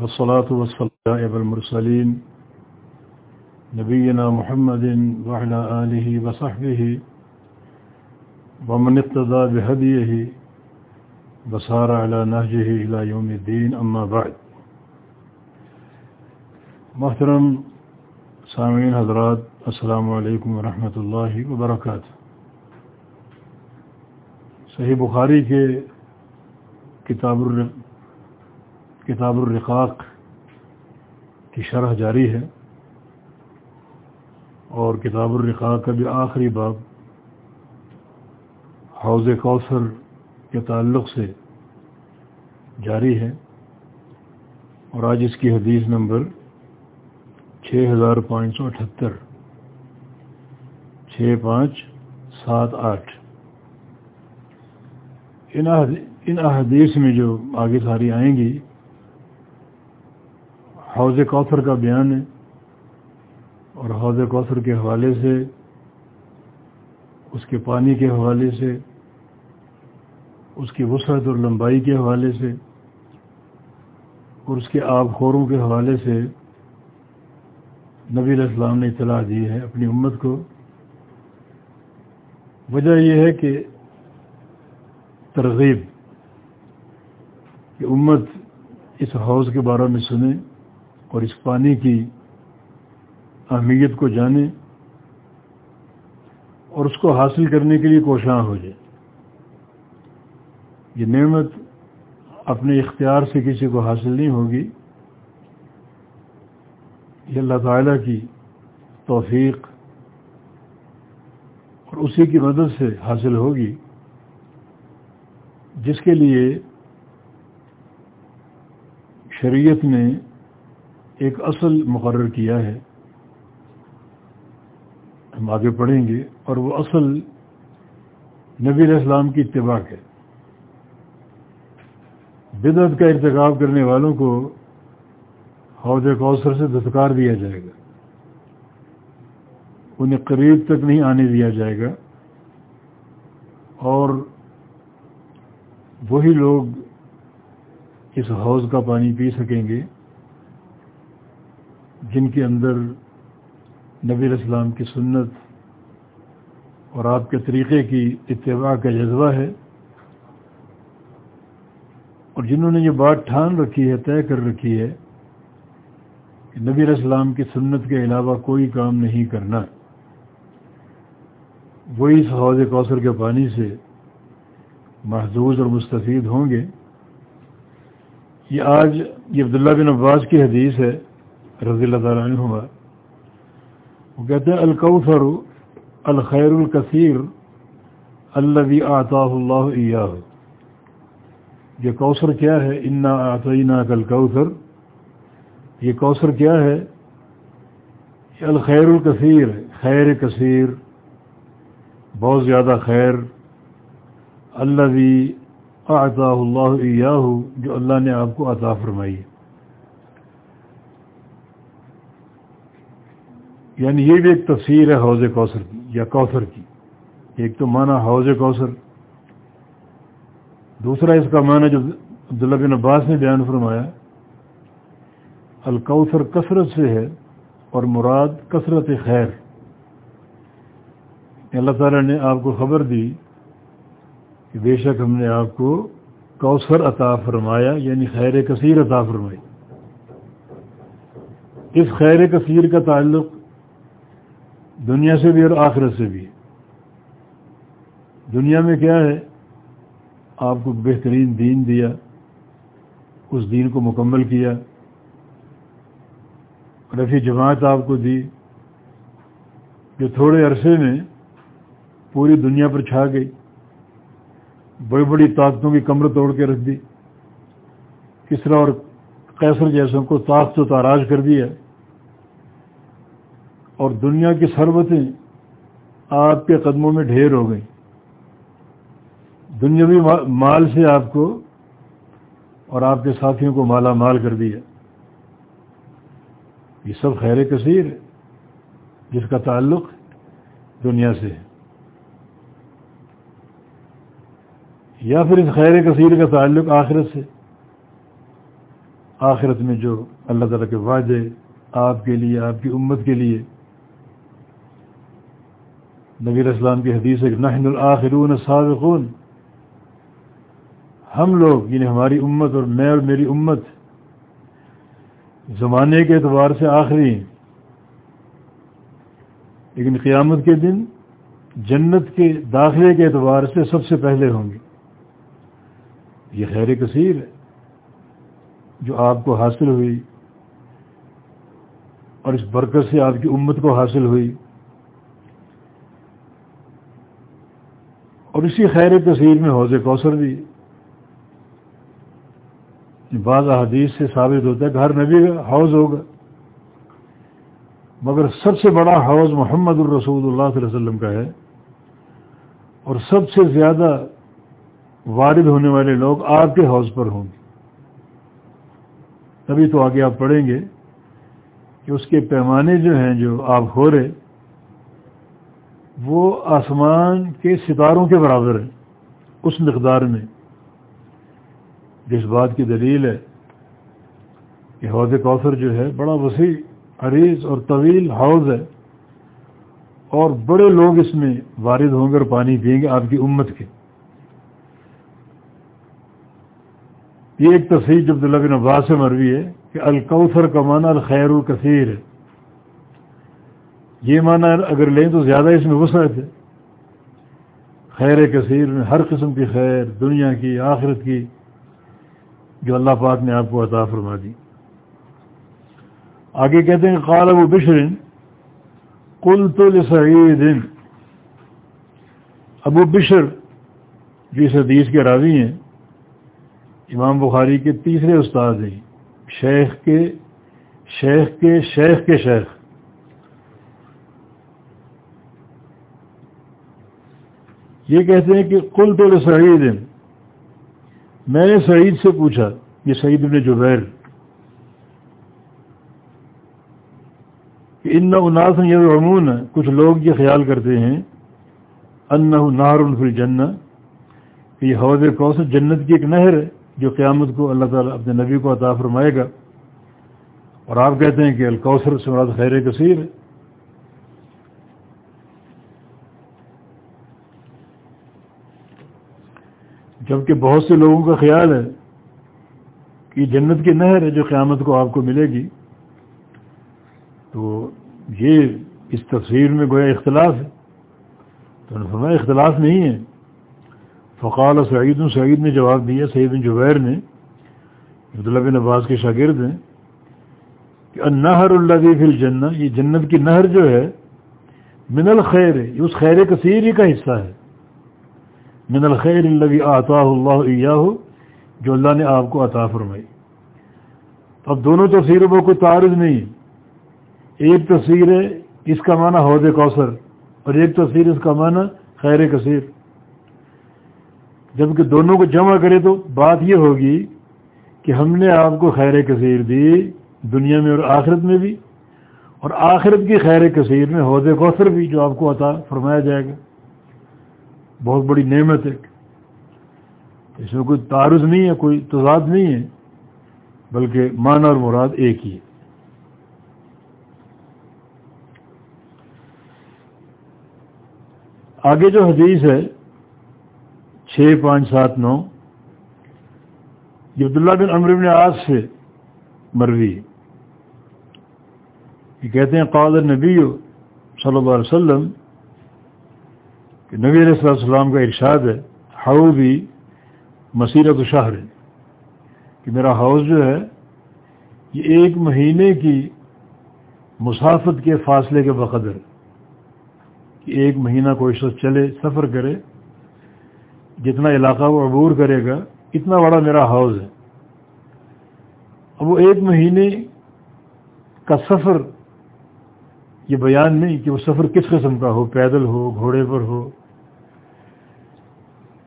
والصلاة والسلام على المرسلين نبينا محمد وعلى آله وصحبه ومن اقتدى بهديه بصار على نهجه إلى يوم الدين. أما بعد، محترم سامعین حضرات، السلام علیکم ورحمۃ اللہ وبرکاتہ۔ صحیح بخاری کے کتاب الر کتاب الرقاق کی شرح جاری ہے اور کتاب الرقاق کا بھی آخری باب حوض کوثر کے تعلق سے جاری ہے اور آج اس کی حدیث نمبر چھ ہزار پانچ سو اٹھہتر چھ پانچ سات آٹھ۔ ان احادیث میں جو آگے ساری آئیں گی حوض کوثر کا بیان ہے اور حوض کوثر کے حوالے سے، اس کے پانی کے حوالے سے، اس کی وسعت اور لمبائی کے حوالے سے اور اس کے آب خوروں کے حوالے سے نبی علیہ السلام نے اطلاع دی ہے اپنی امت کو۔ وجہ یہ ہے کہ ترغیب، کہ امت اس حوض کے بارے میں سنے اور اس پانی کی اہمیت کو جانے اور اس کو حاصل کرنے کے لیے کوشاں ہو جائے۔ یہ نعمت اپنے اختیار سے کسی کو حاصل نہیں ہوگی۔ یہ اللہ تعالیٰ کی توفیق اور اسی کی مدد سے حاصل ہوگی، جس کے لیے شریعت نے ایک اصل مقرر کیا ہے۔ ہم آگے پڑھیں گے اور وہ اصل نبی علیہ السلام کی اتباع ہے۔ بدعت کا ارتکاب کرنے والوں کو حوض کوثر سے دستکار دیا جائے گا۔ انہیں قریب تک نہیں آنے دیا جائے گا۔ اور وہی لوگ اس حوض کا پانی پی سکیں گے۔ جن کے اندر نبی الاسلام کی سنت اور آپ کے طریقے کی اتباع کا جذبہ ہے اور جنہوں نے یہ بات ٹھان رکھی ہے، طے کر رکھی ہے کہ نبی الاسلام کی سنت کے علاوہ کوئی کام نہیں کرنا۔ وہی اس حوض کوثر کے پانی سے محدود اور مستفید ہوں گے۔ یہ آج یہ عبداللہ بن عباس کی حدیث ہے۔ رضی اللہ تعالیٰ عنہ وہ کہتے ہیں، الکوثر الخیر الکثیر اللہ آتا اللہ عیاہ یہ کوثر کیا ہے؟ انا آتعینہ کل کوثر یہ کوثر کیا ہے؟ یہ الخیر الکثیر خیر کثیر، بہت زیادہ خیر. اللہ آتا اللہ عیاہ جو اللہ نے آپ کو عطا فرمائی یعنی یہ بھی ایک تفسیر ہے حوض کوثر کی، یا کوثر کی۔ ایک تو معنی حوض کوثر۔ دوسرا اس کا معنی جو عبداللہ بن عباس نے بیان فرمایا، الکوثر کثرت سے ہے اور مراد کثرت خیر۔ اللہ تعالیٰ نے آپ کو خبر دی کہ بے شک ہم نے آپ کو کوثر عطا فرمایا یعنی خیر کثیر عطا فرمائی۔ اس خیر کثیر کا تعلق دنیا سے بھی اور آخرت سے بھی۔ دنیا میں کیا ہے؟ آپ کو بہترین دین دیا، اس دین کو مکمل کیا۔ اور ایسی جماعت آپ کو دی جو تھوڑے عرصے میں پوری دنیا پر چھا گئی، بڑی بڑی طاقتوں کی کمر توڑ کے رکھ دی کس طرح اور کیسر جیسوں کو طاقت و تاراج کر دیا۔ اور دنیا کی سربتیں آپ کے قدموں میں ڈھیر ہو گئی دنیاوی مال سے آپ کو اور آپ کے ساتھیوں کو مالا مال کر دیا۔ یہ سب خیر کثیر جس کا تعلق دنیا سے ہے۔ یا پھر اس خیر کثیر کا تعلق آخرت سے۔ آخرت میں جو اللہ تعالیٰ کے وعدے آپ کے لیے، آپ کی امت کے لیے نبی اسلام کی حدیث ہے نحن الآخرون سابقون ہم لوگ یعنی ہماری امت اور میں اور میری امت، زمانے کے اعتبار سے آخری ہیں۔ لیکن قیامت کے دن جنت کے داخلے کے اعتبار سے سب سے پہلے ہوں گے۔ یہ خیر کثیر ہے جو آپ کو حاصل ہوئی اور اس برکت سے آپ کی امت کو حاصل ہوئی۔ اور اسی خیر کثیر میں حوض کوثر بھی۔ بعض احادیث سے ثابت ہوتا ہے کہ ہر نبی کا حوض ہوگا۔ مگر سب سے بڑا حوض محمد الرسول اللہ صلی اللہ علیہ وسلم کا ہے۔ اور سب سے زیادہ وارد ہونے والے لوگ آپ کے حوض پر ہوں گے۔ تبھی تو آگے آپ پڑھیں گے کہ اس کے پیمانے جو ہیں جو آپ ہو رہے وہ آسمان کے ستاروں کے برابر ہیں، اس مقدار میں۔ جس بات کی دلیل ہے کہ حوض کوثر جو ہے، بڑا وسیع، عریض اور طویل حوض ہے اور بڑے لوگ اس میں وارد ہوں گے اور پانی پئیں گے آپ کی امت کے۔ یہ ایک تصویر جب بن عباس سے مروی ہے کہ الکوثر کا معنی الخیر الکثیر ہے۔ یہ معنی اگر لیں تو زیادہ اس میں وسعت ہے۔ خیر کثیر میں ہر قسم کی خیر، دنیا کی، آخرت کی، جو اللہ پاک نے آپ کو عطا فرما دی۔ آگے کہتے ہیں، قال ابو بشرن کل تو سعید ابو بشر جس حدیث کے راوی ہیں، امام بخاری کے تیسرے استاد ہیں۔ شیخ کے شیخ کے شیخ کے شیخ۔ یہ کہتے ہیں کہ کل تو سعید میں نے سعید سے پوچھا، یہ سعید ابن جبیر، کہ ان اناس یہ عمون کچھ لوگ یہ خیال کرتے ہیں ان نہر الفل جن کہ یہ حوض کوثر جنت کی ایک نہر ہے، جو قیامت کو اللہ تعالیٰ اپنے نبی کو عطا فرمائے گا۔ اور آپ کہتے ہیں کہ الکوثر سے مراد خیر کثیر ہے جبکہ بہت سے لوگوں کا خیال ہے کہ جنت کی نہر ہے جو قیامت کو آپ کو ملے گی، تو یہ اس تفسیر میں گویا اختلاف ہے۔ تو فرمایا اختلاف نہیں ہے۔ فقال سعید سعید نے جواب دیا، سعید بن جبیر نے۔ عبداللہ بن عباس کے شاگرد ہیں کہ النہر اللہ فی الجنہ، یہ جنت کی نہر جو ہے، من الخیر ہے یہ اس خیر کثیر ہی کا حصہ ہے۔ من الخیر اللہ آتا اللہ ہو جو اللہ نے آپ کو عطا فرمائی۔ اب دونوں تصویروں میں کوئی تعارض نہیں۔ ایک تصویر ہے، اس کا معنی حوض کوثر، اور ایک تصویر اس کا معنی خیر کثیر۔ جبکہ دونوں کو جمع کرے تو بات یہ ہوگی کہ ہم نے آپ کو خیر کثیر دی، دنیا میں اور آخرت میں بھی، اور آخرت کی خیر کثیر میں حوض کوثر بھی جو آپ کو عطا فرمایا جائے گا۔ بہت بڑی نعمت ہے۔ اس میں کوئی تعارض نہیں ہے، کوئی تضاد نہیں ہے، بلکہ معنی اور مراد ایک ہی ہے۔ آگے جو حدیث ہے، چھ پانچ سات نو، یہ عبداللہ بن عمر بن آج سے مروی یہ کہتے ہیں، قال نبی صلی اللہ علیہ وسلم کہ نبی علیہ السلام السلام کا ارشاد ہے ہاؤ بھی مسیرت شہر کہ میرا ہاؤس جو ہے، یہ ایک مہینے کی مسافت کے فاصلے کے بقدر، کہ ایک مہینہ کوئی شخص چلے، سفر کرے، جتنا علاقہ وہ عبور کرے گا، اتنا بڑا میرا ہاؤس ہے۔ اب وہ ایک مہینے کا سفر، یہ بیان نہیں کہ وہ سفر کس قسم کا ہو، پیدل ہو، گھوڑے پر ہو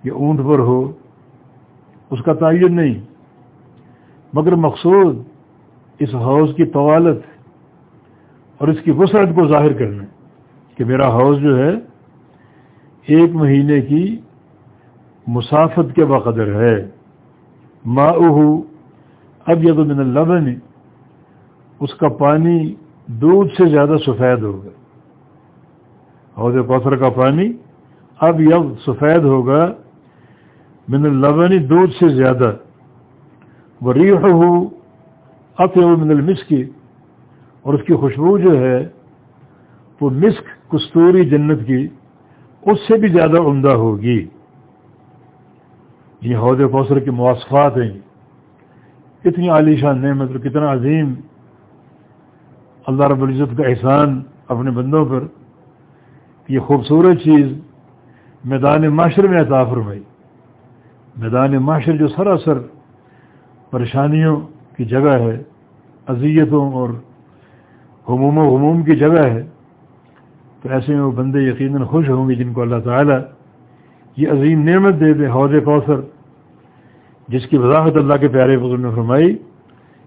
یا اونٹ پر ہو، اس کا تعین نہیں۔ مگر مقصود اس حوض کی طوالت اور اس کی وسعت کو ظاہر کرنا کہ میرا حوض جو ہے، ایک مہینے کی مسافت کے بقدر ہے۔ ما اب یہ تو من اللبن، اس کا پانی دودھ سے زیادہ سفید ہوگا۔ حوض کوثر کا پانی اب یب سفید ہوگا۔ من اللبن دودھ سے زیادہ. وہ ریح ہو اب من المسکی اور اس کی خوشبو جو ہے، وہ مسک کستوری جنت کی، اس سے بھی زیادہ عمدہ ہوگی. یہ عہدے کوثر کی مواصفات ہیں. کتنی عالیشان نعمت اور کتنا عظیم. اللہ رب العزت کا احسان اپنے بندوں پر، یہ خوبصورت چیز میدان معاشر میں عطا فرمائی. میدان معاشر جو سراسر پریشانیوں کی جگہ ہے، اذیتوں اور حموم و غموم کی جگہ ہے، تو ایسے میں وہ بندے یقیناً خوش ہوں گے جن کو اللہ تعالیٰ یہ عظیم نعمت دے دے حوض کوثر، جس کی وضاحت اللہ کے پیارے بزرگ نے فرمائی،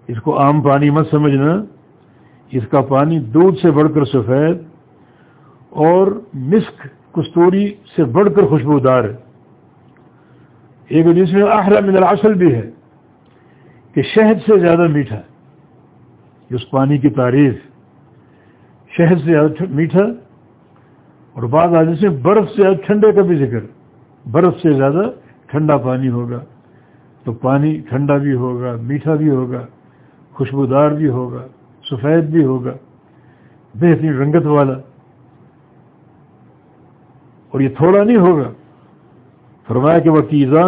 اس کو عام پانی مت سمجھنا، اس کا پانی دودھ سے بڑھ کر سفید اور مسک کستوری سے بڑھ کر خوشبودار ہے۔ ایک جس میں آخرا من اصل بھی ہے کہ شہد سے زیادہ میٹھا ہے اس پانی کی تعریف، شہد سے زیادہ میٹھا اور بعض آدمی سے برف سے زیادہ ٹھنڈے کا بھی ذکر، برف سے زیادہ ٹھنڈا پانی ہوگا، تو پانی ٹھنڈا بھی ہوگا، میٹھا بھی ہوگا، خوشبودار بھی ہوگا، سفید بھی ہوگا، بہترین رنگت والا، اور یہ تھوڑا نہیں ہوگا۔ فرمایا کہ وہ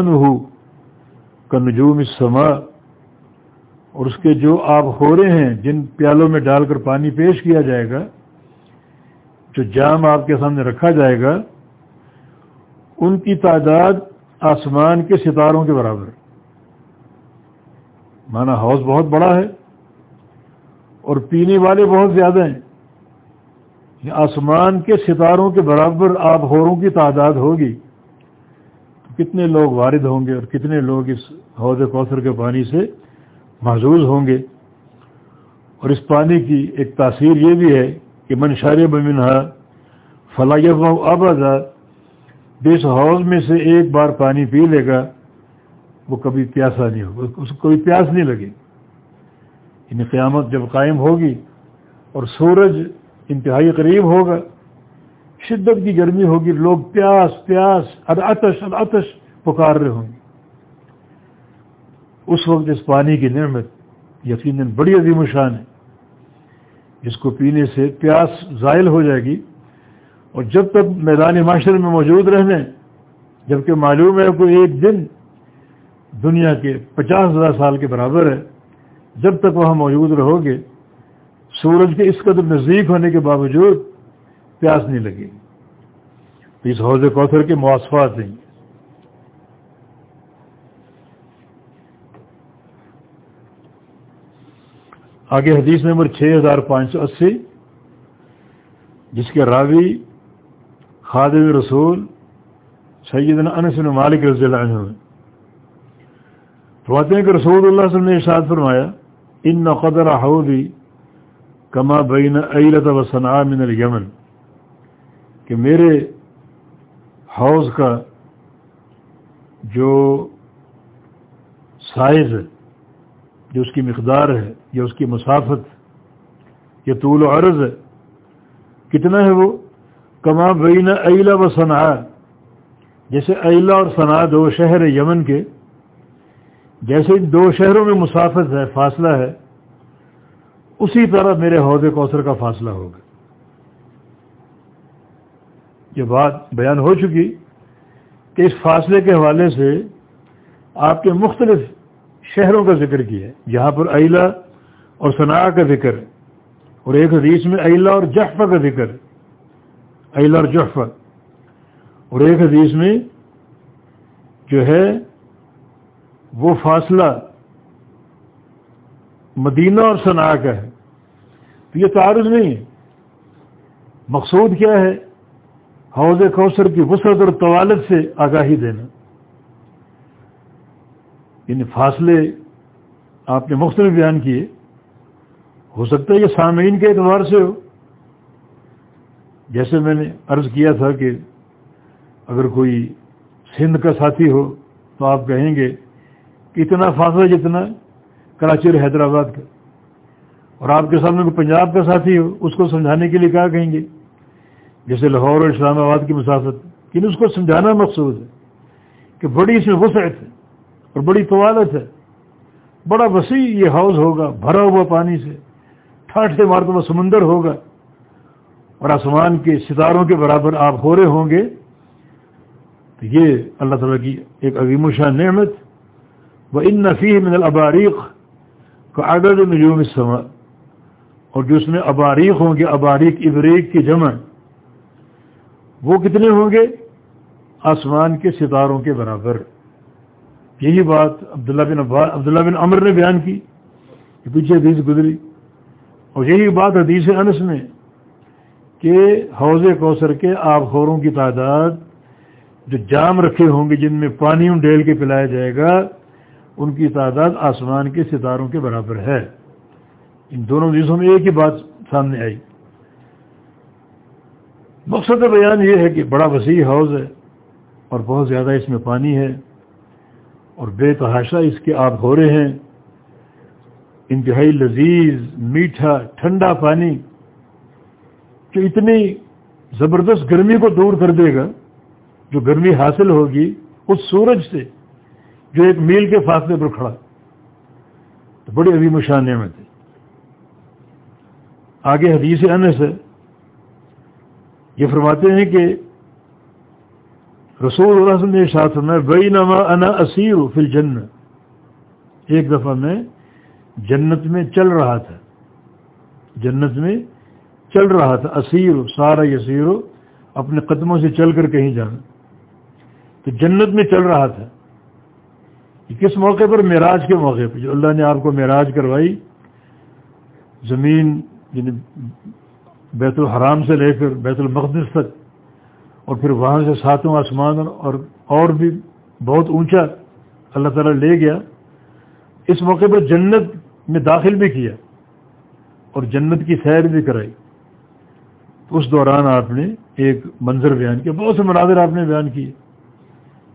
ہو کا نجوم سما اور اس کے جو آپ ہو ہیں، جن پیالوں میں ڈال کر پانی پیش کیا جائے گا، جو جام آپ کے سامنے رکھا جائے گا، ان کی تعداد آسمان کے ستاروں کے برابر مانا ہاؤس بہت بڑا ہے اور پینے والے بہت زیادہ ہیں۔ آسمان کے ستاروں کے برابر آب ہوروں کی تعداد ہوگی۔ کتنے لوگ وارد ہوں گے اور کتنے لوگ اس حوض کوثر کے پانی سے محظوظ ہوں گے؟ اور اس پانی کی ایک تاثیر یہ بھی ہے کہ منشار بمنہا فلاح آباد جس حوض میں سے ایک بار پانی پی لے گا، وہ کبھی پیاسا نہیں ہوگا، اس کو کبھی پیاس نہیں لگے۔ یعنی قیامت جب قائم ہوگی اور سورج انتہائی قریب ہوگا شدت کی گرمی ہوگی، لوگ پیاس پیاس آتش آتش پکار رہے ہوں گے۔ اس وقت اس پانی کی نعمت یقیناً بڑی عظیم شان ہے۔ جس کو پینے سے پیاس زائل ہو جائے گی۔ اور جب تک میدان معاشرے میں موجود رہنے، جبکہ معلوم ہے کوئی ایک دن دنیا کے پچاس ہزار سال کے برابر ہے، جب تک وہاں موجود رہو گے، سورج کے اس قدر نزدیک ہونے کے باوجود پیاس نہیں لگے گی اس حوض کوثر کے مواصفات نہیں آگے حدیث نمبر چھ ہزار پانچ سو اسی، جس کے راوی خادم رسول سیدنا انس بن مالک رضی اللہ عنہ فرماتے ہیں کہ رسول اللہ صلی اللہ علیہ وسلم نے ارشاد فرمایا، ان قدر حوضی کما بین ایلت و صنع من الیمن. کہ میرے حوض کا جو سائز ہے، جو اس کی مقدار ہے، یا اس کی مسافت، یا طول و عرض ہے، کتنا ہے وہ؟ کما بین ایلا و صنع جیسے ایلا اور صنع دو شہر یمن کے، جیسے ان دو شہروں میں مسافت ہے، فاصلہ ہے، اسی طرح میرے عہدے کوثر کا فاصلہ ہوگا۔ یہ بات بیان ہو چکی کہ اس فاصلے کے حوالے سے آپ کے مختلف شہروں کا ذکر کیا ہے۔ جہاں پر ایلا اور صنع کا ذکر، اور ایک حدیث میں ایلا اور جحفہ کا ذکر۔ ہے ایل اور جحفہ۔ اور ایک حدیث میں جو ہے، وہ فاصلہ مدینہ اور صنع کا ہے۔ تو یہ تعارض نہیں ہے مقصود کیا ہے؟ حوض کوثر کی وسعت اور طوالت سے آگاہی دینا۔ یعنی فاصلے آپ نے مختلف بیان کیے۔ ہو سکتا ہے یہ سامعین کے اعتبار سے ہو۔ جیسے میں نے عرض کیا تھا کہ اگر کوئی سندھ کا ساتھی ہو تو آپ کہیں گے کہ اتنا فاصلہ جتنا کراچی اور حیدرآباد کا۔ اور آپ کے سامنے کوئی پنجاب کا ساتھی ہو، اس کو سمجھانے کے لیے کیا کہیں گے۔ جیسے لاہور اور اسلام آباد کی مسافت لیکن اس کو سمجھانا مقصود ہے کہ بڑی اس میں وسعت ہے اور بڑی طوالت ہے۔ بڑا وسیع یہ ہاؤس ہوگا، بھرا ہوا پانی سے ٹھاٹ سے مارتا ہوا سمندر ہوگا۔ اور آسمان کے ستاروں کے برابر آپ ہو رہے ہوں گے۔ تو یہ اللہ تعالیٰ کی ایک عظیم شان نعمت۔ وہ ان نفی من الاباریق کا عدد نجوم السماء اور جو اس میں اباریق ہوں گے، اباریق، ابریق کی جمع وہ کتنے ہوں گے؟ آسمان کے ستاروں کے برابر۔ یہی بات عبداللہ بن عباس عبداللہ بن عمر نے بیان کی، کہ پیچھے حدیث گزری۔ اور یہی بات حدیث انس میں کہ حوض کوثر کے آب خوروں کی تعداد جو جام رکھے ہوں گے، جن میں پانی ڈیل کے پلایا جائے گا، ان کی تعداد آسمان کے ستاروں کے برابر ہے۔ ان دونوں حدیثوں میں ایک ہی بات سامنے آئی۔ مقصد بیان یہ ہے کہ بڑا وسیع حوض ہے اور بہت زیادہ اس میں پانی ہے اور بے تحاشا اس کے آپ ہو رہے ہیں۔ انتہائی لذیذ، میٹھا، ٹھنڈا پانی جو اتنی زبردست گرمی کو دور کر دے گا، جو گرمی حاصل ہوگی اس سورج سے، جو ایک میل کے فاصلے پر کھڑا۔ تو بڑی ابھی مشانے میں تھے آگے حدیث انس ہے۔ یہ فرماتے ہیں کہ رسول اللہ وسلم نے ساتھ میں بئی نما انا اسیر فل جنت ایک دفعہ میں جنت میں چل رہا تھا۔ جنت میں چل رہا تھا۔ اسیر سارا یسیر اپنے قدموں سے چل کر کہیں جانا۔ تو جنت میں چل رہا تھا۔ کس موقع پر؟ معراج کے موقع پہ جو اللہ نے آپ کو معراج کروائی، زمین یعنی بیت الحرام سے لے کر بیت المقدس تک اور پھر وہاں سے ساتوں آسمان اور اور بھی بہت اونچا اللہ تعالیٰ لے گیا۔ اس موقع پر جنت میں داخل بھی کیا اور جنت کی سیر بھی کرائی۔ اس دوران آپ نے ایک منظر بیان کیا، بہت سے مناظر آپ نے بیان کیے۔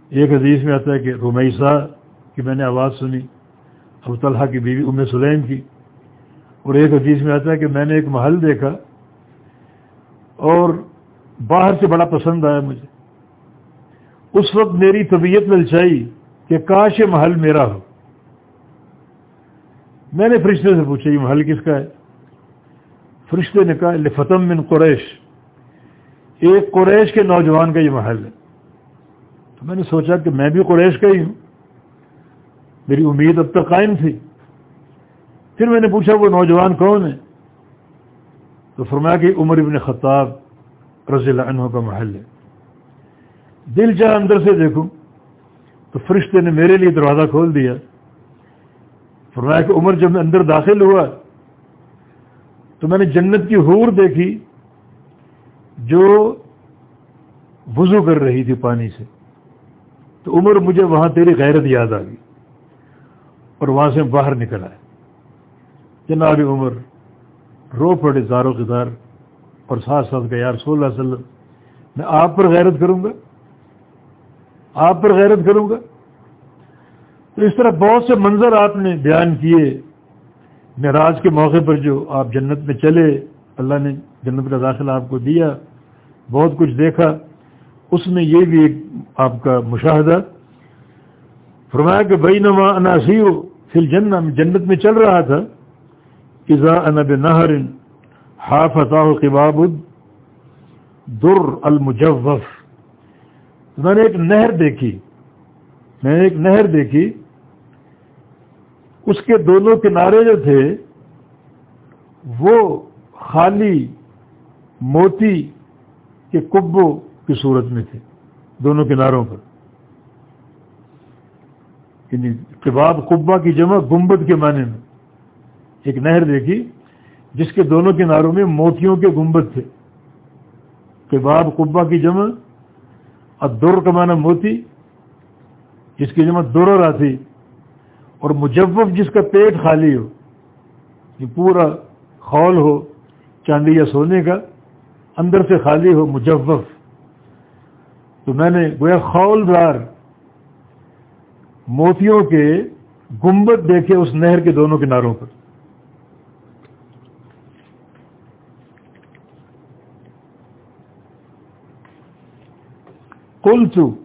ایک حدیث میں آتا ہے کہ رمیسا کی میں نے آواز سنی، ابو طلحہ کی بیوی ام سلیم کی۔ اور ایک حدیث میں آتا ہے کہ میں نے ایک محل دیکھا اور باہر سے بڑا پسند آیا مجھے۔ اس وقت میری طبیعت للچائی کہ کاش یہ محل میرا ہو۔ میں نے فرشتے سے پوچھا، یہ محل کس کا ہے؟ فرشتے نے کہا، لفتم من قریش۔ ایک قریش کے نوجوان کا یہ محل ہے۔ تو میں نے سوچا کہ میں بھی قریش کا ہی ہوں۔ میری امید اب تک قائم تھی۔ پھر میں نے پوچھا، وہ نوجوان کون ہے؟ تو فرمایا کہ عمر ابن خطاب رضی اللہ عنہ کا محل ہے۔ دل جہاں اندر سے دیکھوں تو فرشتے نے میرے لیے دروازہ کھول دیا۔ فرمایا کہ عمر جب میں اندر داخل ہوا تو میں نے جنت کی حور دیکھی جو وضو کر رہی تھی پانی سے۔ تو عمر مجھے وہاں تیری غیرت یاد آ گئی اور وہاں سے باہر نکل آئے۔ جناب عمر رو پڑے زاروں کے اور ساتھ ساتھ یار رسول اللہ علیہ وسلم، میں آپ پر غیرت کروں گا؟ آپ پر غیرت کروں گا؟ تو اس طرح بہت سے منظر آپ نے بیان کیے، معراج کے موقع پر جو آپ جنت میں چلے، اللہ نے جنت کا داخلہ آپ کو دیا، بہت کچھ دیکھا۔ اس میں یہ بھی ایک آپ کا مشاہدہ، فرمایا کہ بئی نما اناسی فل جنت میں چل رہا تھا۔ ازا انب نہر حافظہ قباب در المجوف. میں نے ایک نہر دیکھی. میں نے ایک نہر دیکھی. اس کے دونوں کنارے جو تھے، وہ خالی موتی کے کبوں کی صورت میں تھے، دونوں کناروں پر. یعنی کباب کبا کی جمع گنبد کے معنی میں. ایک نہر دیکھی، جس کے دونوں کناروں میں موتیوں کے گنبد تھے۔ کباب قبا کی جمع اور دور کا معنی موتی، جس کی جمع دور آتی۔ اور مجوف جس کا پیٹ خالی ہو، یہ پورا خول ہو، چاندی یا سونے کا، اندر سے خالی ہو، مجوف۔ تو میں نے گویا خول دار موتیوں کے گنبد دیکھے اس نہر کے دونوں کناروں پر۔ کل تو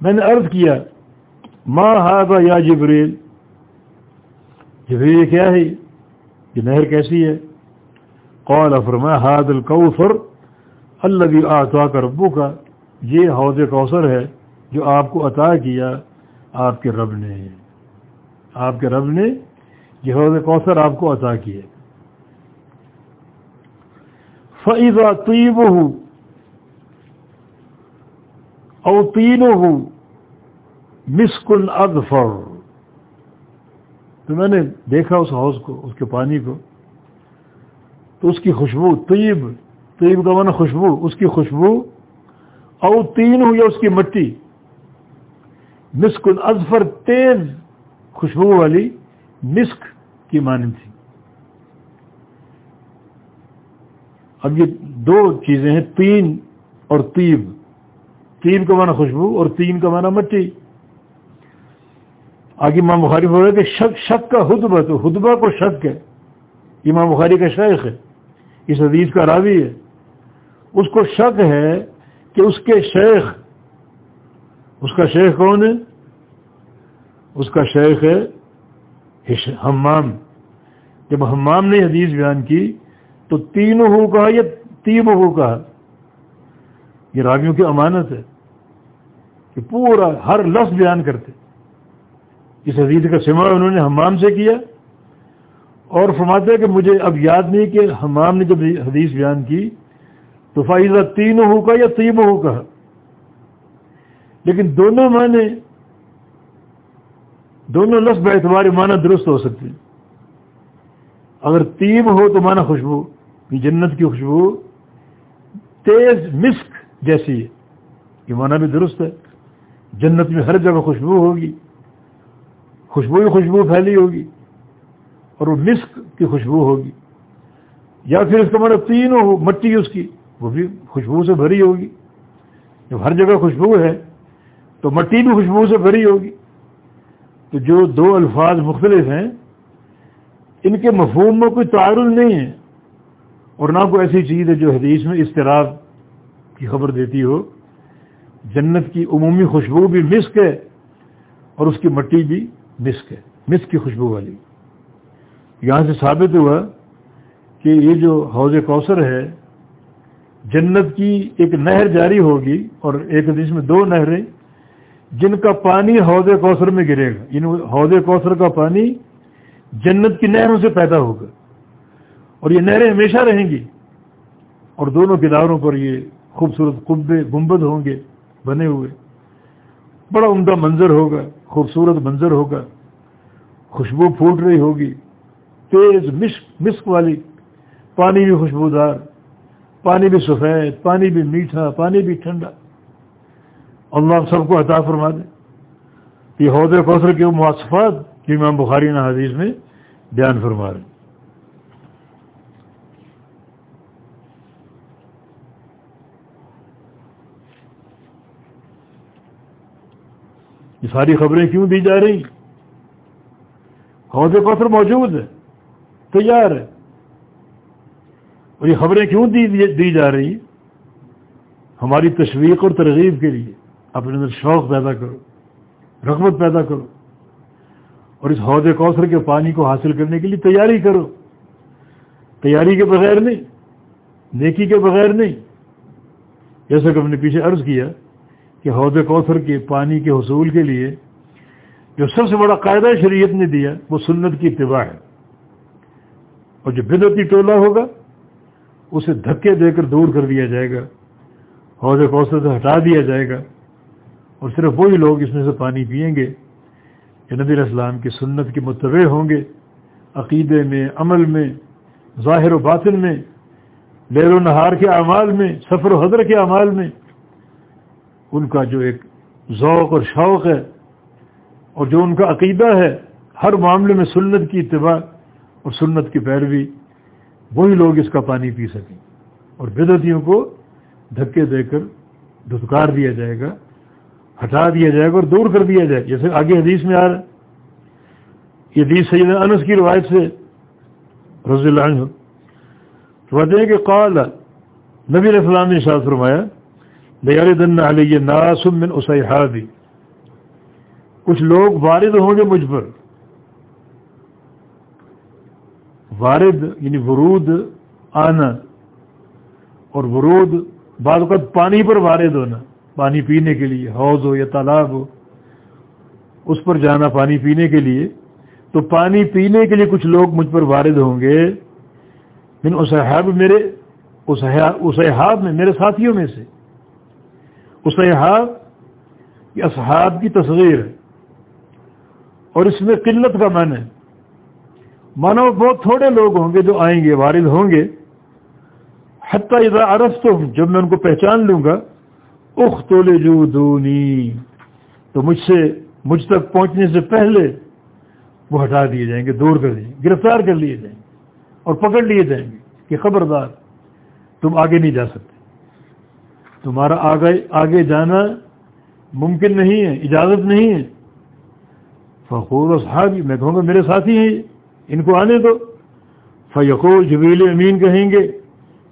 میں نے عرض کیا ماں ہاضا یا جبریل جبریل کیا ہے؟ یہ نہر کیسی ہے؟ قول فرما ہاد القوفر اللہ بھی آتا ربو کا یہ حوض کوثر ہے جو آپ کو عطا کیا آپ کے رب نے۔ آپ کے رب نے یہ حوض کوثر آپ کو عطا کیا۔ فعض طیب ہوں او تینوں ہوں مسکن تو میں نے دیکھا اس حوض کو، اس کے پانی کو۔ تو اس کی خوشبو طیب طیب کا مانا خوشبو، اس کی خوشبو او تین ہو یا اس کی مٹی۔ مسک الازفر تیز خوشبو والی مسک کی مانند تھی۔ اب یہ دو چیزیں ہیں تین اور تیب تین کا مانا خوشبو اور تین کا مانا مٹی۔ آگے امام بخاری بول رہے کہ شک شک کا حدبہ تو حدبہ کو شک ہے۔ امام بخاری کا شیخ ہے۔ اس حدیث کا راوی ہے۔ اس کو شک ہے کہ اس کے شیخ اس کا شیخ کون ہے؟ اس کا شیخ ہے حمام۔ جب حمام نے حدیث بیان کی تو تینوں ہو کہا یا تین ہو کہا؟ یہ راویوں کی امانت ہے۔ کہ پورا ہر لفظ بیان کرتے اس حدیث کا سما انہوں نے حمام سے کیا اور فرماتے کہ مجھے اب یاد نہیں کہ حمام نے جب حدیث بیان کی تو فائزہ تین ہو کا یا تیم ہو کا لیکن دونوں معنی دونوں لفظ اعتبار معنی درست ہو سکتے ہیں۔ اگر تیم ہو تو معنی خوشبو یعنی جنت کی خوشبو، تیز مسک جیسی ہے، یہ معنی بھی درست ہے۔ جنت میں ہر جگہ خوشبو ہوگی۔ خوشبو ہی خوشبو پھیلی ہوگی اور وہ مسک کی خوشبو ہوگی۔ یا پھر اس کا مطلب تینوں ہو، مٹی اس کی، وہ بھی خوشبو سے بھری ہوگی۔ جب ہر جگہ خوشبو ہے تو مٹی بھی خوشبو سے بھری ہوگی۔ تو جو دو الفاظ مختلف ہیں، ان کے مفہوم میں کوئی تعارف نہیں ہے اور نہ کوئی ایسی چیز ہے جو حدیث میں اضطراب کی خبر دیتی ہو۔ جنت کی عمومی خوشبو بھی مسک ہے اور اس کی مٹی بھی مسک ہے، مسک کی خوشبو والی۔ یہاں سے ثابت ہوا کہ یہ جو حوض کوثر ہے، جنت کی ایک نہر جاری ہوگی اور ایک حدیث میں دو نہریں، جن کا پانی حوض کوثر میں گرے گا۔ یعنی حوض کوثر کا پانی جنت کی نہروں سے پیدا ہوگا۔ اور یہ نہریں ہمیشہ رہیں گی اور دونوں کناروں پر یہ خوبصورت قبے، گنبد ہوں گے۔ بنے ہوئے۔ بڑا عمدہ منظر ہوگا، خوبصورت منظر ہوگا۔ خوشبو پھوٹ رہی ہوگی۔ تیز مشک مسک والی۔ پانی بھی خوشبودار۔ پانی بھی سفید، پانی بھی میٹھا، پانی بھی ٹھنڈا۔ اللہ سب کو عطا فرما دے۔ یہ عہدے کوثر کے مواصفات کی امام بخاری نے حدیث میں بیان فرما رہے ہیں۔ یہ ساری خبریں کیوں دی جا رہی؟ عہدے کوثر موجود ہے، تیار ہے۔ اور یہ خبریں کیوں دی جا رہی؟ ہماری تشویق اور ترغیب کے لیے۔ اپنے اندر شوق پیدا کرو، رغبت پیدا کرو۔ اور اس عہدے کوثر کے پانی کو حاصل کرنے کے لیے تیاری کرو۔ تیاری کے بغیر نہیں، نیکی کے بغیر نہیں۔ جیسا کہ ہم نے پیچھے عرض کیا کہ عہدے کوثر کے پانی کے حصول کے لیے جو سب سے بڑا قاعدہ شریعت نے دیا وہ سنت کی اتباع ہے۔ اور جو بدعتی ٹولہ ہوگا، اسے دھکے دے کر دور کر دیا جائے گا، حوض کوثر سے ہٹا دیا جائے گا۔ اور صرف وہی لوگ اس میں سے پانی پئیں گے کہ نبی اسلام کی سنت کے متبع ہوں گے۔ عقیدے میں، عمل میں، ظاہر و باطن میں لیر و نہار کے اعمال میں، سفر و حضر کے اعمال میں۔ ان کا جو ایک ذوق اور شوق ہے اور جو ان کا عقیدہ ہے، ہر معاملے میں سنت کی اتباع اور سنت کی پیروی، وہی لوگ اس کا پانی پی سکیں۔ اور بدتیوں کو دھکے دے کر دھتکار دیا جائے گا، ہٹا دیا جائے گا اور دور کر دیا جائے جیسے آگے حدیث میں آ رہا ہے، یہ دی سید انس کی روایت سے رضی اللہ عنہ فرماتے ہیں کہ قال نبی علیہ السلام نے شاہ فرمایا دیار دن ناسم من اسیحادی کچھ لوگ وارد ہوں گے مجھ پر. وارد یعنی ورود آنا اور ورود بعض اوقات پانی پر وارد ہونا. پانی پینے کے لیے حوض ہو یا تالاب ہو. اس پر جانا پانی پینے کے لیے. تو پانی پینے کے لیے کچھ لوگ مجھ پر وارد ہوں گے. من اسحاب میرے اسحاب میں، میرے ساتھیوں میں سے. اسحاب یہ اصحاب کی تصغیر ہے۔ اور اس میں قلت کا من ہے۔ مانو بہت تھوڑے لوگ ہوں گے جو آئیں گے، وارد ہوں گے۔ حتیٰ اذا عرف تو جب میں ان کو پہچان لوں گا اخ تو تو مجھ سے، مجھ تک پہنچنے سے پہلے وہ ہٹا دیے جائیں گے، دور کر دیں گے، گرفتار کر لیے جائیں گے اور پکڑ لیے جائیں گے کہ خبردار، تم آگے نہیں جا سکتے۔ تمہارا آگے آگے جانا ممکن نہیں ہے، اجازت نہیں ہے۔ فخور صحابی میں کہوں گا میرے ساتھی ہیں، ان کو آنے دو۔ فیقول جبیل امین کہیں گے،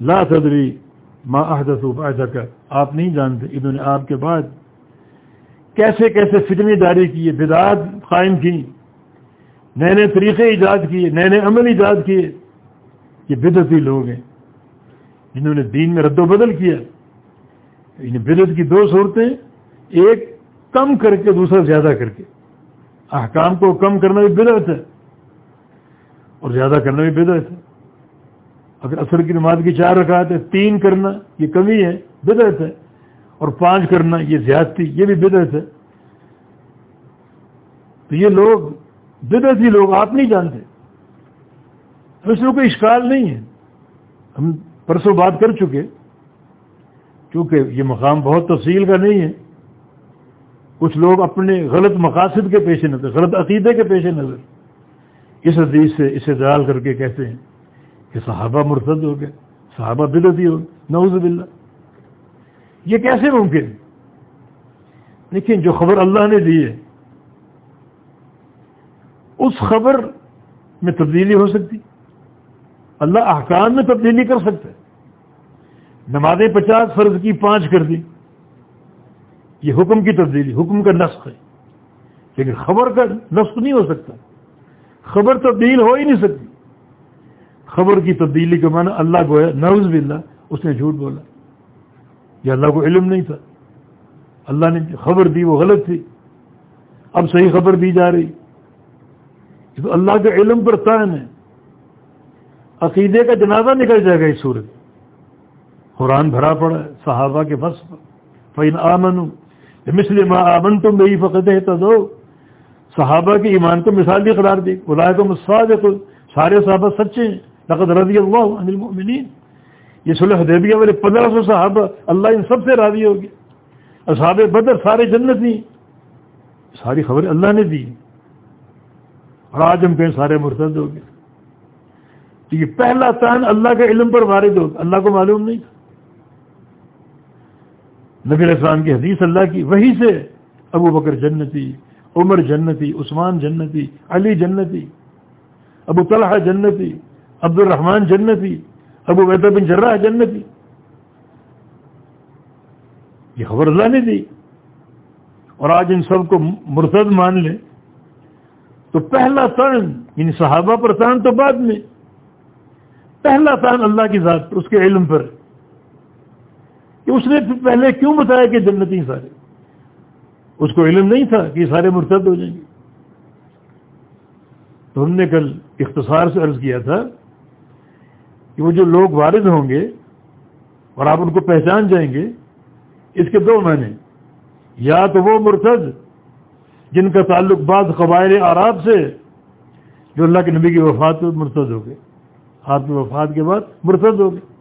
لا صدری ما احدث کر آپ نہیں جانتے انہوں نے آپ کے بعد۔ کیسے کیسے فتنی داری کیے بدعات قائم کی۔ نئے نئے طریقے ایجاد کیے نئے نئے عمل ایجاد کیے۔ یہ بدعتی لوگ ہیں، جنہوں نے دین میں رد و بدل کیا۔ یعنی بدعت کی دو صورتیں، ایک کم کر کے، دوسرا زیادہ کر کے۔ احکام کو کم کرنا بھی بدعت ہے اور زیادہ کرنا بھی بدعت ہے۔ اگر اثر کی نماز کی چار رکعت ہے، تین کرنا یہ کمی ہے، بدعت ہے۔ اور پانچ کرنا یہ زیادتی، یہ بھی بدعت ہے۔ تو یہ لوگ بدعت ہی لوگ، آپ نہیں جانتے۔ اس میں کوئی اشکال نہیں ہے۔ ہم پرسوں بات کر چکے۔ کیونکہ یہ مقام بہت تفصیل کا نہیں ہے۔ کچھ لوگ اپنے غلط مقاصد کے پیش نظر، غلط عقیدے کے پیش نظر اس حدیث سے اسے دلال کر کے کہتے ہیں کہ صحابہ مرتد ہو گئے، صحابہ بدتی ہو نعوذ باللہ۔ یہ کیسے ممکن؟ لیکن جو خبر اللہ نے دی ہے، اس خبر میں تبدیلی ہو سکتی۔ اللہ احکام میں تبدیلی کر سکتا ہے۔ نمازیں پچاس فرض کی پانچ کر دی۔ یہ حکم کی تبدیلی، حکم کا نسخ ہے۔ لیکن خبر کا نسخ نہیں ہو سکتا۔ خبر تبدیل ہو ہی نہیں سکتی۔ خبر کی تبدیلی کا معنی اللہ کو ہے نوز باللہ، اس نے جھوٹ بولا۔ یہ اللہ کو علم نہیں تھا۔ اللہ نے خبر دی وہ غلط تھی۔ اب صحیح خبر دی جا رہی۔ تو اللہ کے علم پر تعین ہے۔ عقیدے کا جنازہ نکل جائے گا اس صورت۔ قرآن بھرا پڑا ہے، صحابہ کے بس پر۔ فین آمن مسلم آمن تم بھائی فقط ہے تو صحابہ کے ایمان کو مثال بھی قرار دی۔ بلائے تو مساد سارے صحابہ سچے ہیں۔ لقد رضی اللہ عن المؤمنین۔ یہ صلح حدیبیہ والے پندرہ سو صحابہ، اللہ ان سب سے راضی ہو گیا اصحاب بدر سارے جنتی ساری خبر اللہ نے دی۔ اور آج ہم کہیں سارے مرتد ہو گئے۔ تو یہ پہلا تان اللہ کے علم پر وارد ہو اللہ کو معلوم نہیں تھا۔ نبی علیہ السلام کی حدیث اللہ کی، وہی سے ابو بکر جنتی، عمر جنتی، عثمان جنتی، علی جنتی، ابو طلحہ جنتی عبد الرحمان جنتی، ابو بیدہ بن جرہ جنتی۔ یہ خبر اللہ نے دی۔ اور آج ان سب کو مرتد مان لیں تو پہلا تان یعنی صحابہ پر تان تو بعد میں۔ پہلا تان اللہ کی ذات پر، اس کے علم پر۔ کہ اس نے پہلے کیوں بتایا کہ جنتی سارے؟ اس کو علم نہیں تھا کہ سارے مرتد ہو جائیں گے۔ تو ہم نے کل اختصار سے عرض کیا تھا کہ وہ جو لوگ وارد ہوں گے اور آپ ان کو پہچان جائیں گے، اس کے دو معنی یا تو وہ مرتد جن کا تعلق بعض قبائل عراب سے، جو اللہ کے نبی کی وفات مرتد ہو گئے۔ آپ کی وفات کے بعد مرتد ہو گئے۔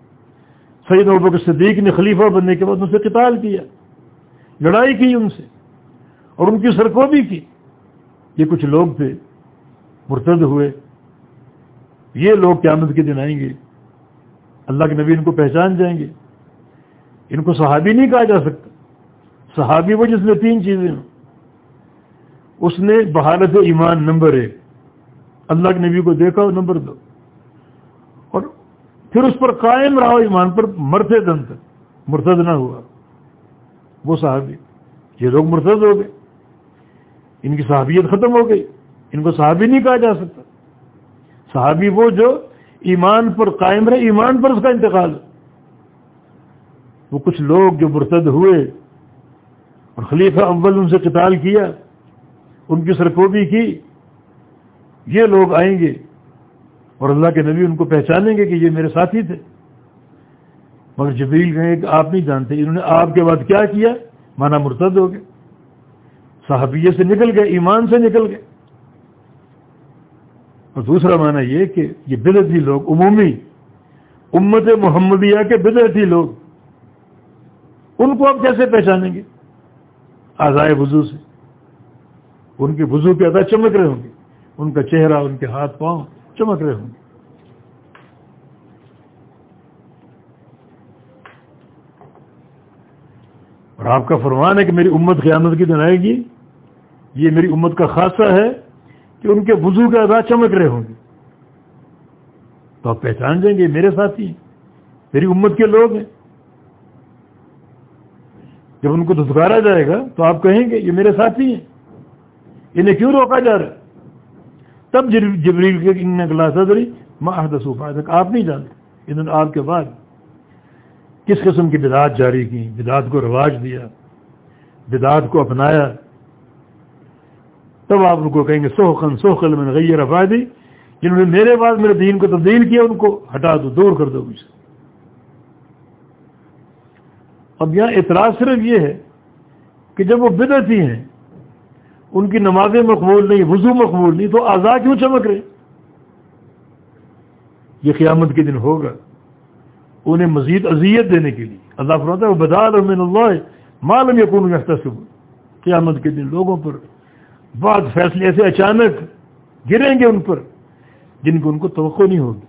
سعید نوبر صدیق نے خلیفہ بننے کے بعد ان سے قتال کیا، لڑائی کی ان سے، اور ان کی سرکوبی کی۔ یہ کچھ لوگ تھے، مرتد ہوئے۔ یہ لوگ قیامت کے دن آئیں گے۔ اللہ کے نبی ان کو پہچان جائیں گے۔ ان کو صحابی نہیں کہا جا سکتا۔ صحابی وہ جس میں تین چیزیں ہوں۔ اس نے بحالت ایمان نمبر ایک۔ اللہ کے نبی کو دیکھا نمبر دو۔ پھر اس پر قائم رہا ایمان پر مرتے دن تک مرتد نہ ہوا۔ وہ صحابی، یہ لوگ مرتد ہو گئے۔ ان کی صحابیت ختم ہو گئی۔ ان کو صحابی نہیں کہا جا سکتا۔ صحابی وہ جو ایمان پر قائم رہے، ایمان پر اس کا انتقال۔ وہ کچھ لوگ جو مرتد ہوئے اور خلیفہ اول ان سے قتال کیا، ان کی سرکوبی کی، یہ لوگ آئیں گے۔ اور اللہ کے نبی ان کو پہچانیں گے کہ یہ میرے ساتھی تھے۔ مگر جبریل کہیں کہ آپ نہیں جانتے، انہوں نے آپ کے بعد کیا کیا؟ مانا مرتد ہو گئے۔ صحابیے سے نکل گئے، ایمان سے نکل گئے۔ اور دوسرا معنی یہ کہ یہ بدعتی لوگ، عمومی امت محمدیہ کے بدعتی لوگ۔ ان کو آپ کیسے پہچانیں گے؟ آزائے وضو سے۔ ان کے وضو کے ادا چمک رہے ہوں گے۔ ان کا چہرہ، ان کے ہاتھ، پاؤں۔ چمک رہے ہوں۔ گے اور آپ کا فرمان ہے کہ میری امت قیامت کی دن آئے گی۔ یہ میری امت کا خاصہ ہے کہ ان کے وضو کے ادا چمک رہے ہوں گے۔ تو آپ پہچان جائیں گے میرے ساتھی ہیں۔ میری امت کے لوگ ہیں۔ جب ان کو دھتکارا جائے گا تو آپ کہیں گے، یہ میرے ساتھی ہیں۔ انہیں کیوں روکا جا رہا ہے؟ تب جبریل کے کلاس تک آپ نہیں جانتے۔ انہوں نے آپ کے بعد کس قسم کی بدعات جاری کی، بدعات کو رواج دیا، بدعات کو اپنایا۔ تب آپ ان کو کہیں گے، سوخن، سوخل میں غیر افادی جنہوں نے میرے بعد میرے دین کو تبدیل کیا، ان کو ہٹا دو، دور کر دو مجھ سے۔ اب یہاں اعتراض صرف یہ ہے کہ جب وہ بدعتی ہیں ان کی نمازیں مقبول نہیں، وضو مقبول نہیں، تو آزاد کیوں چمک رہے؟ یہ قیامت کے دن ہوگا۔ انہیں مزید اذیت دینے کے لیے۔ اللہ فرماتا ہے بدار من اللہ معلوم یقون محتصب قیامت کے دن لوگوں پر بعض فیصلے ایسے اچانک گریں گے ان پر جن کو ان کو توقع نہیں ہوگی۔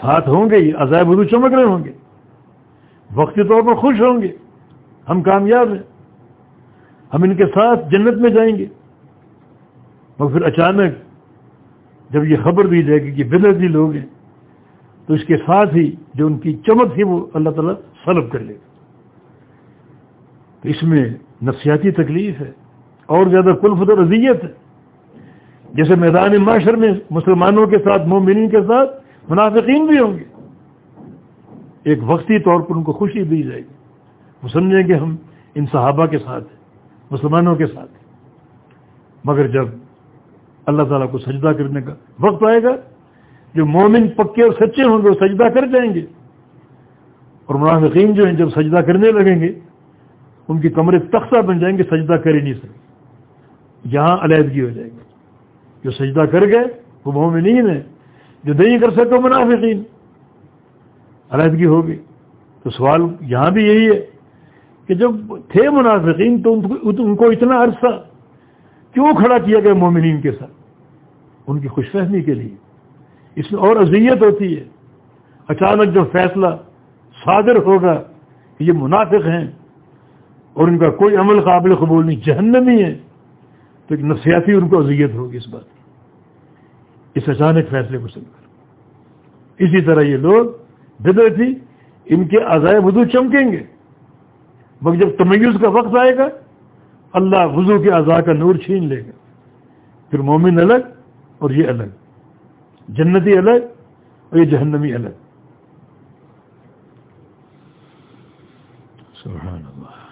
ساتھ ہوں گے یہ عذاب وضو چمک رہے ہوں گے۔ وقتی طور پر خوش ہوں گے۔ ہم کامیاب ہیں۔ ہم ان کے ساتھ جنت میں جائیں گے۔ اور پھر اچانک جب یہ خبر دی جائے گی کہ بدرتی لوگ ہیں، تو اس کے ساتھ ہی جو ان کی چمک تھی وہ اللہ تعالیٰ سلب کر لے گا۔ تو اس میں نفسیاتی تکلیف ہے، اور زیادہ کلفت و رضیت ہے۔ جیسے میدان معاشر میں مسلمانوں کے ساتھ، مومنین کے ساتھ منافقین بھی ہوں گے۔ ایک وقتی طور پر ان کو خوشی دی جائے گی۔ وہ سمجھیں گے ہم ان صحابہ کے ساتھ ہیں۔ مسلمانوں کے ساتھ۔ مگر جب اللہ تعالیٰ کو سجدہ کرنے کا وقت آئے گا، جو مومن پکے اور سچے ہوں گے، وہ سجدہ کر جائیں گے۔ اور منافقین جو ہیں، جب سجدہ کرنے لگیں گے، ان کی کمرے تختہ بن جائیں گے، سجدہ کر ہی نہیں سکتے۔ یہاں علیحدگی ہو جائے گی۔ جو سجدہ کر گئے، وہ مومنین ہے جو نہیں کر سکتے منافقین۔ علیحدگی ہوگی۔ تو سوال یہاں بھی یہی ہے۔ کہ جب تھے منافقین تو ان کو اتنا عرصہ کیوں کھڑا کیا گیا مومنین کے ساتھ؟ ان کی خوش فہمی کے لیے۔ اس میں اور اذیت ہوتی ہے۔ اچانک جو فیصلہ صادر ہوگا کہ یہ منافق ہیں اور ان کا کوئی عمل قابل قبول نہیں، جہنمی ہے تو ایک نفسیاتی ان کو اذیت ہوگی اس بات کی۔ اس اچانک فیصلے کو سن کر۔ اسی طرح یہ لوگ بدر ان کے عزائے بدو چمکیں گے۔ مگر جب تمیز کا وقت آئے گا، اللہ وضو کے اعضاء کا نور چھین لے گا۔ پھر مومن الگ اور یہ الگ۔ جنتی الگ اور یہ جہنمی الگ۔ سبحان اللہ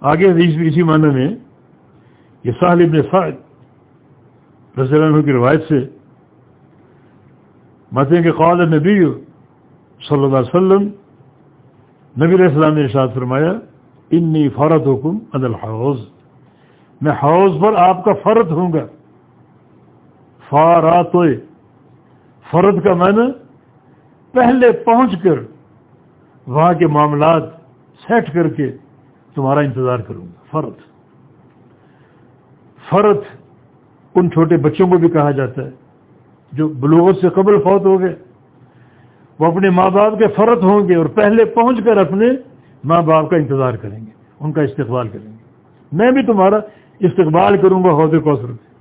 آگے حدیث بھی اسی معنی میں یہ سال ابن فائد رضی اللہ عنہ کی روایت سے متیں کہ قال نبی صلی اللہ علیہ وسلم، نبی علیہ السلام نے ارشاد فرمایا، انی فرد حکم عدل حوض میں حوض پر آپ کا فرد ہوں گا۔ فارات فرد کا میں نے پہلے پہنچ کر، وہاں کے معاملات سیٹ کر کے تمہارا انتظار کروں گا۔ فرد فرد ان چھوٹے بچوں کو بھی کہا جاتا ہے، جو بلوغت سے قبل فوت ہو گئے۔ وہ اپنے ماں باپ کے فرد ہوں گے اور پہلے پہنچ کر اپنے ماں باپ کا انتظار کریں گے، ان کا استقبال کریں گے۔ میں بھی تمہارا استقبال کروں گا، حوض کوثر میں۔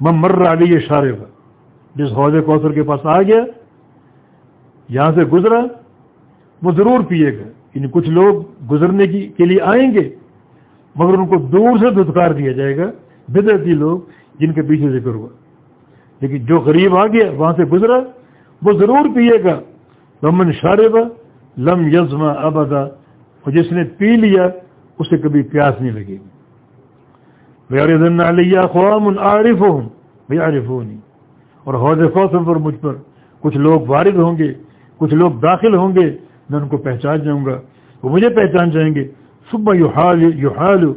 ممر علی اشارے کا جس حوض کوثر کے پاس آ گیا، یہاں سے گزرا، وہ ضرور پیے گا۔ یعنی کچھ لوگ گزرنے کی کے لیے آئیں گے، مگر ان کو دور سے دھتکار دیا جائے گا۔ بدرتی لوگ جن کے پیچھے ذکر ہوا۔ لیکن جو غریب آ گیا، وہاں سے گزرا وہ ضرور پیے گا۔ لمن شاربا لم یزما ابدا اور جس نے پی لیا، اسے کبھی پیاس نہیں لگے گی۔ علیہ خوام عارف ہوں بھائی عارف ہو نہیں اور حوض فوسم پر مجھ پر کچھ لوگ وارد ہوں گے، کچھ لوگ داخل ہوں گے، میں ان کو پہچان جاؤں گا۔ وہ مجھے پہچان جائیں گے۔ صبح یو حال یو حال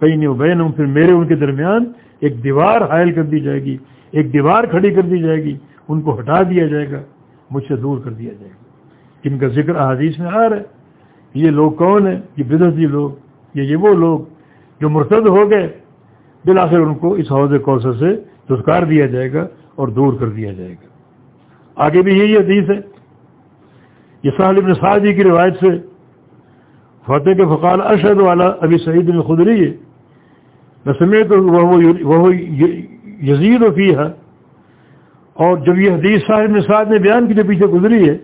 کہیں بین ہوں پھر میرے ان کے درمیان ایک دیوار حائل کر دی جائے گی۔ ایک دیوار کھڑی کر دی جائے گی۔ ان کو ہٹا دیا جائے گا، مجھ سے دور کر دیا جائے گا۔ جن کا ذکر احادیث میں آ رہا ہے۔ یہ لوگ کون ہیں؟ یہ بدرتی لوگ یہ یہ وہ لوگ جو مرتد ہو گئے، بالآخر ان کو اس حوض کوثر سے دھتکار دیا جائے گا اور دور کر دیا جائے گا۔ آگے بھی یہی حدیث ہے۔ یہ سال ابن سعدی کی روایت سے فتح کے فقال ارشد والا ابھی سعید بن خدری ہے۔ میں تو وہ یزید و فی ہے اور جب یہ حدیث صاحب نے نے بیان کی جو پیچھے گزری ہے،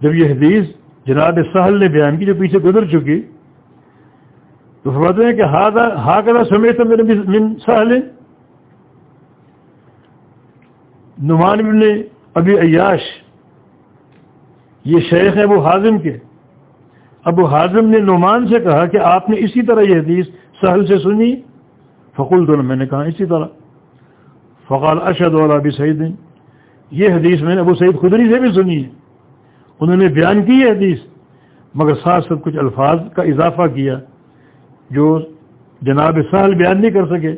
جب یہ حدیث جناب سہل نے بیان کی جو پیچھے گزر چکی، تو فرماتے ہیں کہ ہا کرا سمیت میرے من سہل۔ نعمان بن ابھی عیاش، یہ شیخ ابو حازم کے۔ ابو حازم نے نعمان سے کہا کہ آپ نے اسی طرح یہ حدیث سہل سے سنی۔ فقول دونوں میں نے کہا اسی طرح۔ فقال اشد والا ابھی سعید۔ یہ حدیث میں نے ابو سعید خدری سے بھی سنی ہے۔ انہوں نے بیان کی ہے حدیث، مگر ساتھ ساتھ کچھ الفاظ کا اضافہ کیا جو جناب سہل بیان نہیں کر سکے۔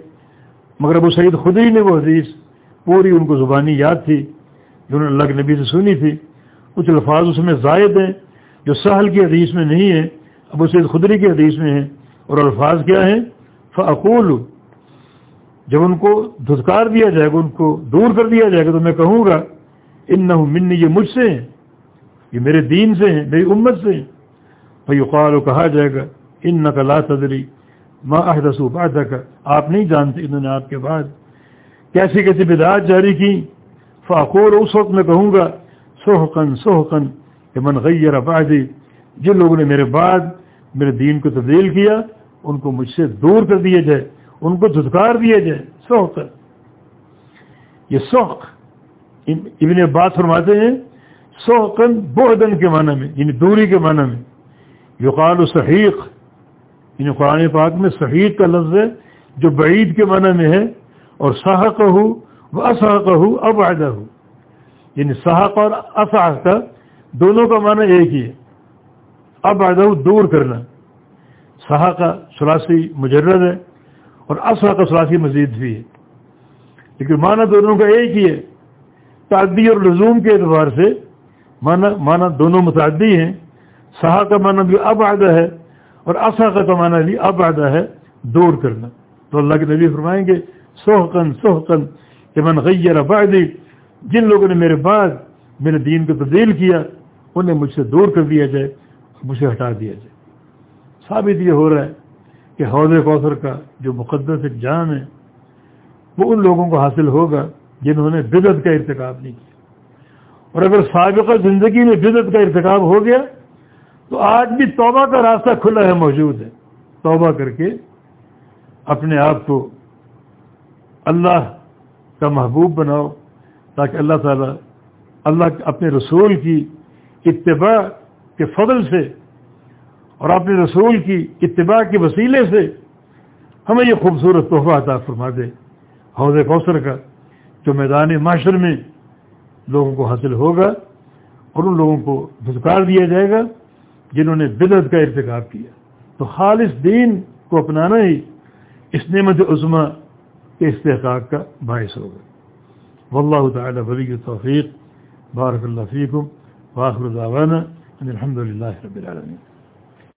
مگر ابو سعید خدری نے وہ حدیث، پوری ان کو زبانی یاد تھی، جو انہوں نے اللہ کے نبی سے سنی تھی۔ کچھ الفاظ اس میں زائد ہیں، جو سہل کی حدیث میں نہیں ہے اب سید خدری کی حدیث میں ہیں۔ اور الفاظ کیا ہیں؟ فعقول جب ان کو دھتکار دیا جائے گا، ان کو دور کر دیا جائے گا، تو میں کہوں گا ان نہ من یہ مجھ سے ہیں، یہ میرے دین سے ہیں، میری امت سے ہیں۔ بھائی اقال کہا جائے گا ان نقلا صدری ماں احدسو بادہ کا آپ نہیں جانتے، انہوں نے آپ کے بعد کیسی کیسی بدعات جاری کی۔ فاقور اس وقت میں کہوں گا سوحقن سوحقن کہ من غیر بعدی۔ جن لوگوں نے میرے بعد میرے دین کو تبدیل کیا، ان کو مجھ سے دور کر دیا جائے۔ ان کو دھتکار دیا جائے سوحقن یہ سوق ابن بات فرماتے ہیں سوقن بہدن کے معنی میں یعنی دوری کے معنی میں۔ یقال و صحیح یعنی قرآن پاک میں صحیح کا لفظ ہے، جو بعید کے معنی میں ہے، اور سحق ہو وہ اسحق ہو اب آدھا ہو یعنی سحق اور اسحق کا دونوں کا معنی ایک ہی ہے۔ اب آدھا دور کرنا۔ سہا سلاسی مجرد ہے اور اسحا کا سلاسی مزید بھی ہے۔ لیکن معنی دونوں کا ایک ہی ہے۔ تعدی اور لزوم کے اعتبار سے معنی معنی دونوں متعدی ہیں۔ سہا کا معنی بھی اب آدھا ہے اور اسحا کا معنی بھی اب آدھا ہے۔ دور کرنا۔ تو اللہ کے نبی فرمائیں گے سوحقن سوحقن امن غیر بعدی، جن لوگوں نے میرے بعد میرے دین کو تبدیل کیا، انہیں مجھ سے دور کر دیا جائے مجھے ہٹا دیا جائے۔ ثابت یہ ہو رہا ہے کہ حوض کوثر کا جو مقدس ایک جان ہے، وہ ان لوگوں کو حاصل ہوگا جنہوں نے بدت کا ارتکاب نہیں کیا۔ اور اگر سابقہ زندگی میں بدت کا ارتکاب ہو گیا، تو آج بھی توبہ کا راستہ کھلا ہے، موجود ہے۔ توبہ کر کے اپنے آپ کو اللہ کا محبوب بناؤ، تاکہ اللہ تعالیٰ، اللہ اپنے رسول کی اتباع کے فضل سے اور اپنے رسول کی اتباع کے وسیلے سے ہمیں یہ خوبصورت تحفہ عطا فرما دے۔ حوض کوثر کا جو میدان معاشر میں لوگوں کو حاصل ہوگا اور ان لوگوں کو دھتکار دیا جائے گا جنہوں نے بدعت کا ارتکاب کیا۔ تو خالص دین کو اپنانا ہی اس نعمت عظما کے استحقاق کا باعث ہوگا۔ واللہ تعالی ولی التوفیق۔ بارک اللہ فیکم۔ واخر دعوانا ان الحمد للہ رب العالمین۔